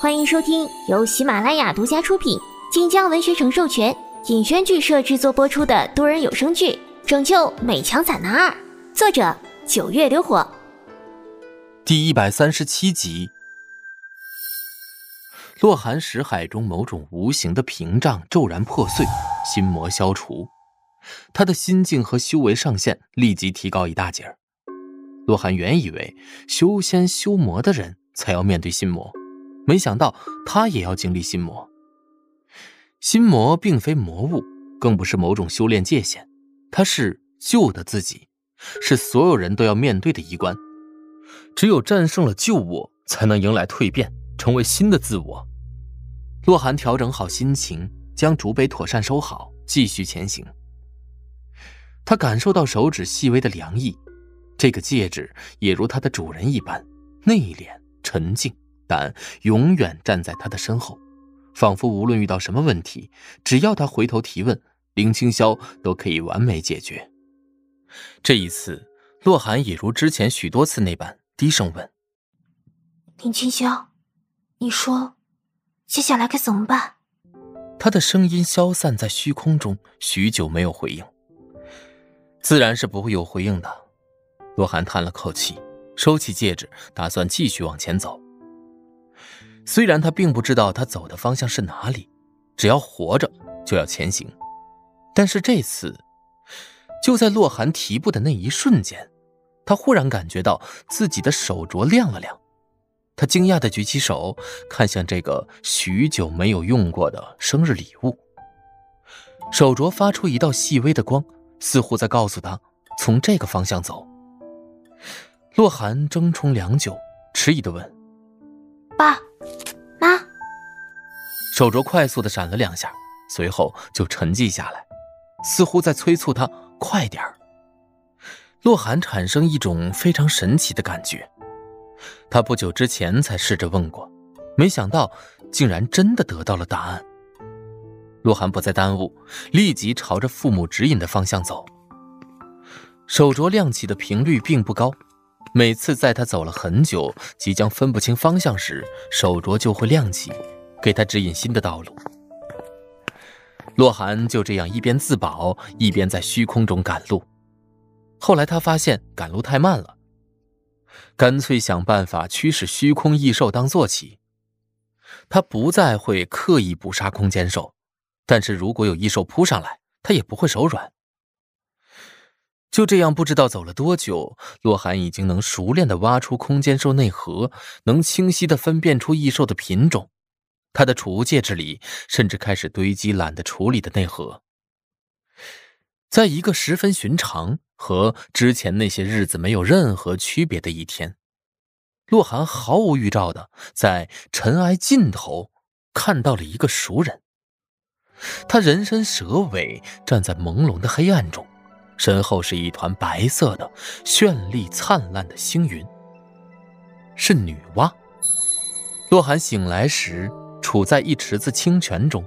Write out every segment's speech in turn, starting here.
欢迎收听由喜马拉雅独家出品、晋江文学城授权、尹轩剧社制作播出的多人有声剧《拯救美强惨男二》，作者九月流火，第一百三十七集。洛寒识海中某种无形的屏障骤然破碎，心魔消除，他的心境和修为上限立即提高一大截儿。洛寒原以为修仙修魔的人才要面对心魔。没想到他也要经历心魔。心魔并非魔物，更不是某种修炼界限，它是旧的自己，是所有人都要面对的一关。只有战胜了旧我，才能迎来蜕变，成为新的自我。洛寒调整好心情，将竹杯妥善收好，继续前行。他感受到手指细微的凉意，这个戒指也如它的主人一般内敛沉静。但永远站在他的身后，仿佛无论遇到什么问题，只要他回头提问，林清霄都可以完美解决。这一次，洛寒也如之前许多次那般低声问：“林清霄，你说，接下来该怎么办？”他的声音消散在虚空中，许久没有回应。自然是不会有回应的。洛寒叹了口气，收起戒指，打算继续往前走。虽然他并不知道他走的方向是哪里，只要活着就要前行。但是这次，就在洛寒提步的那一瞬间，他忽然感觉到自己的手镯亮了亮。他惊讶地举起手，看向这个许久没有用过的生日礼物。手镯发出一道细微的光，似乎在告诉他从这个方向走。洛寒怔忡良久，迟疑地问：“爸。”手镯快速的闪了两下，随后就沉寂下来，似乎在催促他快点儿。洛寒产生一种非常神奇的感觉，他不久之前才试着问过，没想到竟然真的得到了答案。洛寒不再耽误，立即朝着父母指引的方向走。手镯亮起的频率并不高。每次在他走了很久，即将分不清方向时，手镯就会亮起，给他指引新的道路。洛寒就这样一边自保，一边在虚空中赶路。后来他发现赶路太慢了，干脆想办法驱使虚空异兽当坐骑。他不再会刻意捕杀空间兽，但是如果有异兽扑上来，他也不会手软。就这样，不知道走了多久，洛寒已经能熟练的挖出空间兽内核，能清晰的分辨出异兽的品种。他的储物戒指里甚至开始堆积懒得处理的内核。在一个十分寻常和之前那些日子没有任何区别的一天，洛寒毫无预兆的在尘埃尽头看到了一个熟人。他人身蛇尾，站在朦胧的黑暗中。身后是一团白色的、绚丽灿烂的星云，是女娲。洛寒醒来时，处在一池子清泉中，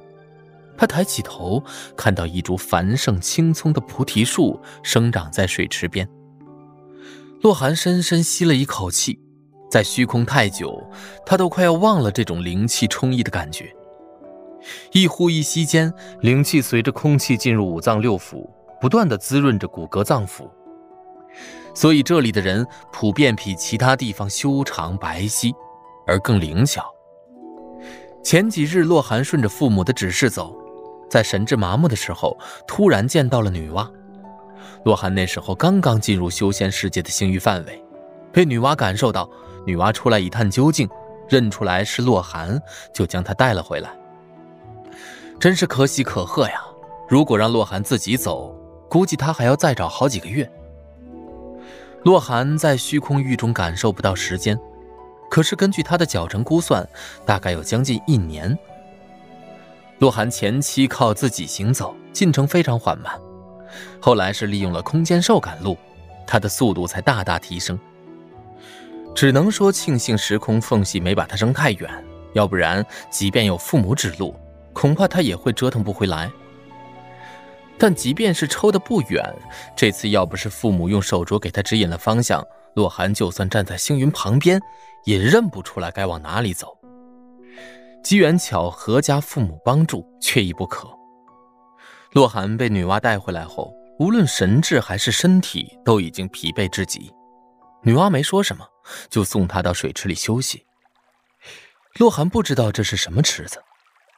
他抬起头，看到一株繁盛青葱的菩提树生长在水池边。洛寒深深吸了一口气，在虚空太久，他都快要忘了这种灵气充溢的感觉。一呼一吸间，灵气随着空气进入五脏六腑。不断的滋润着骨骼脏腑，所以这里的人普遍比其他地方修长白皙，而更灵巧。前几日，洛寒顺着父母的指示走，在神志麻木的时候，突然见到了女娲。洛寒那时候刚刚进入修仙世界的星域范围，被女娲感受到，女娲出来一探究竟，认出来是洛寒，就将他带了回来。真是可喜可贺呀！如果让洛寒自己走，估计他还要再找好几个月。洛寒在虚空域中感受不到时间，可是根据他的脚程估算，大概有将近一年。洛寒前期靠自己行走，进程非常缓慢，后来是利用了空间兽赶路，他的速度才大大提升。只能说庆幸时空缝隙没把他扔太远，要不然即便有父母指路，恐怕他也会折腾不回来。但即便是抽的不远，这次要不是父母用手镯给他指引了方向，洛寒就算站在星云旁边，也认不出来该往哪里走。机缘巧合家父母帮助，缺一不可。洛寒被女娲带回来后，无论神智还是身体都已经疲惫至极。女娲没说什么，就送他到水池里休息。洛寒不知道这是什么池子，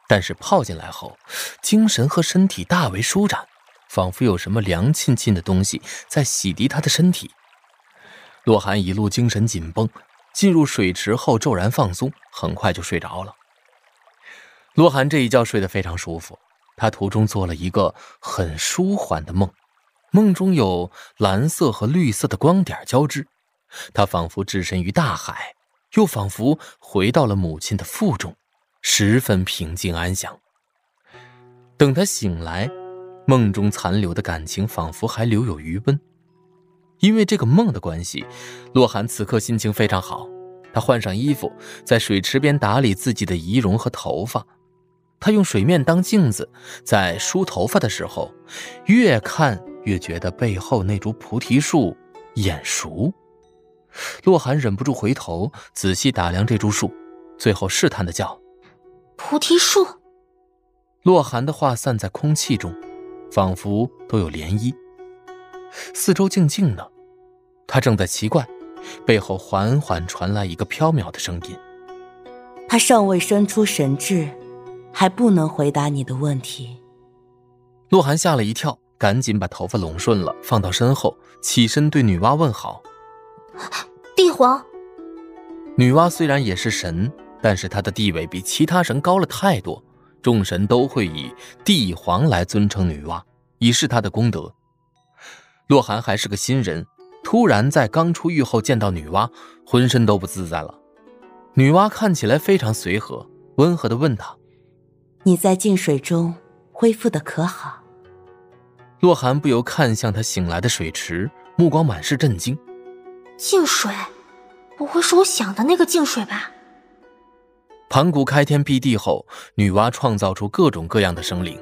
但是泡进来后，精神和身体大为舒展，仿佛有什么凉沁沁的东西在洗涤他的身体。洛寒一路精神紧绷，进入水池后骤然放松，很快就睡着了。洛寒这一觉睡得非常舒服。他途中做了一个很舒缓的梦，梦中有蓝色和绿色的光点交织，他仿佛置身于大海，又仿佛回到了母亲的腹中，十分平静安详。等他醒来，梦中残留的感情仿佛还留有余温。因为这个梦的关系，洛寒此刻心情非常好。他换上衣服，在水池边打理自己的仪容和头发。他用水面当镜子，在梳头发的时候，越看越觉得背后那株菩提树眼熟。洛寒忍不住回头仔细打量这株树，最后试探的叫：“菩提树。”洛寒的话散在空气中，仿佛都有涟漪。四周静静的，他正在奇怪，背后缓缓传来一个飘渺的声音：“他尚未生出神智。”还不能回答你的问题。洛寒吓了一跳，赶紧把头发拢顺了，放到身后，起身对女娲问好：“帝皇。”女娲虽然也是神，但是她的地位比其他神高了太多，众神都会以帝皇来尊称女娲，以示她的功德。洛寒还是个新人，突然在刚出狱后见到女娲，浑身都不自在了。女娲看起来非常随和，温和的问他。你在净水中恢复的可好？洛寒不由看向他醒来的水池，目光满是震惊。净水，不会是我想的那个净水吧？盘古开天辟地后，女娲创造出各种各样的生灵，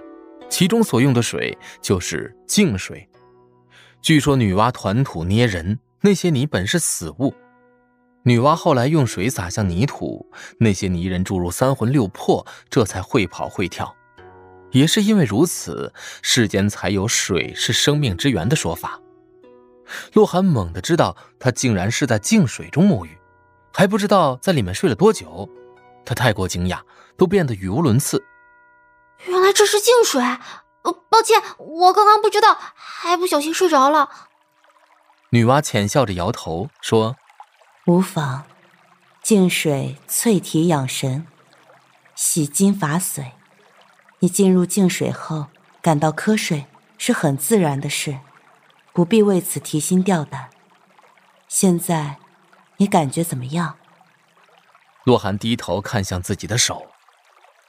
其中所用的水就是净水。据说女娲团土捏人，那些泥本是死物。女娲后来用水洒向泥土，那些泥人注入三魂六魄，这才会跑会跳。也是因为如此，世间才有水是生命之源的说法。洛寒猛地知道，他竟然是在净水中沐浴，还不知道在里面睡了多久。他太过惊讶，都变得语无伦次。原来这是净水，呃，抱歉，我刚刚不知道，还不小心睡着了。女娲浅笑着摇头说。无妨，净水淬体养神，洗筋伐髓。你进入净水后感到瞌睡是很自然的事，不必为此提心吊胆。现在你感觉怎么样？洛寒低头看向自己的手，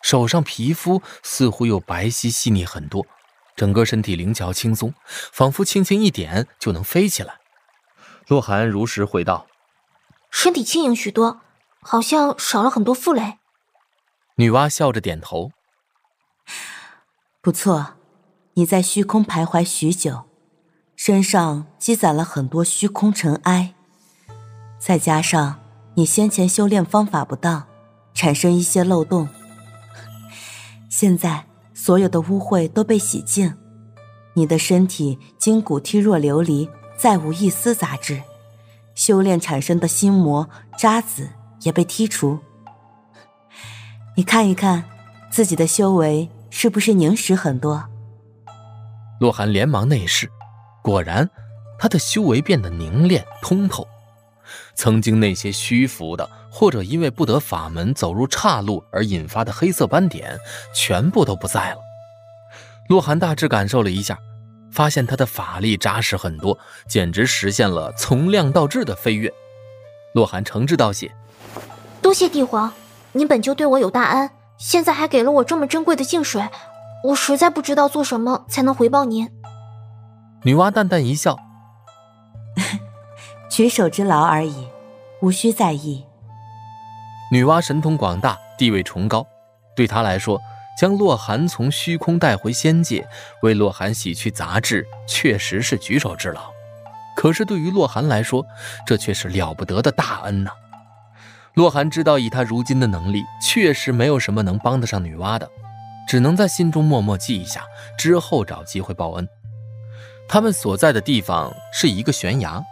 手上皮肤似乎又白皙细腻很多，整个身体灵巧轻松，仿佛轻轻一点就能飞起来。洛寒如实回道。身体轻盈许多，好像少了很多负累。女娲笑着点头。不错，你在虚空徘徊许久，身上积攒了很多虚空尘埃，再加上你先前修炼方法不当，产生一些漏洞。现在所有的污秽都被洗净，你的身体筋骨剔若琉璃，再无一丝杂质。修炼产生的心魔渣子也被剔除。你看一看，自己的修为是不是凝实很多？洛寒连忙内视，果然，他的修为变得凝练通透。曾经那些虚浮的，或者因为不得法门走入岔路而引发的黑色斑点，全部都不在了。洛寒大致感受了一下。发现他的法力扎实很多，简直实现了从量到质的飞跃。洛寒诚挚道谢：“多谢帝皇，您本就对我有大恩，现在还给了我这么珍贵的净水，我实在不知道做什么才能回报您。”女娲淡淡一笑：“举手之劳而已，无需在意。”女娲神通广大，地位崇高，对她来说。将洛寒从虚空带回仙界，为洛寒洗去杂质，确实是举手之劳。可是对于洛寒来说，这却是了不得的大恩呐！洛寒知道，以他如今的能力，确实没有什么能帮得上女娲的，只能在心中默默记一下，之后找机会报恩。他们所在的地方是一个悬崖，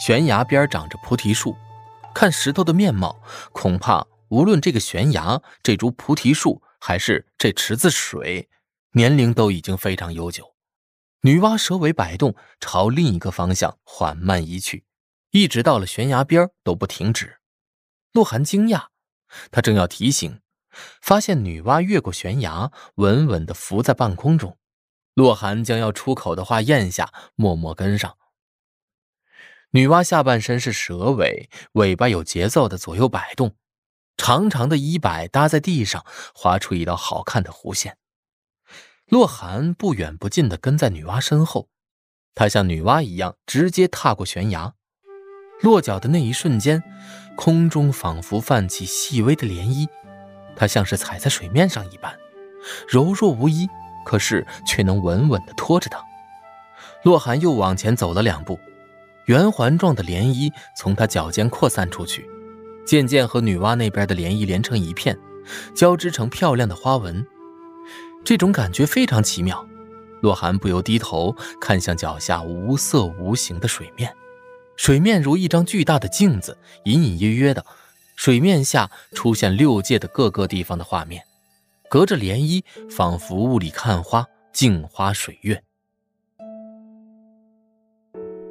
悬崖边长着菩提树。看石头的面貌，恐怕无论这个悬崖、这株菩提树，还是这池子水，年龄都已经非常悠久。女娲蛇尾摆动，朝另一个方向缓慢移去，一直到了悬崖边都不停止。洛寒惊讶，他正要提醒，发现女娲越过悬崖，稳稳地浮在半空中。洛寒将要出口的话咽下，默默跟上。女娲下半身是蛇尾，尾巴有节奏的左右摆动，长长的衣摆搭在地上，划出一道好看的弧线。洛寒不远不近的跟在女娲身后，他像女娲一样直接踏过悬崖。落脚的那一瞬间，空中仿佛泛起细微的涟漪，它像是踩在水面上一般，柔弱无依，可是却能稳稳地拖着她。洛寒又往前走了两步，圆环状的涟漪从他脚尖扩散出去，渐渐和女娲那边的涟漪连成一片，交织成漂亮的花纹。这种感觉非常奇妙，洛寒不由低头看向脚下无色无形的水面。水面如一张巨大的镜子，隐隐约约的，水面下出现六界的各个地方的画面，隔着涟漪，仿佛雾里看花，镜花水月。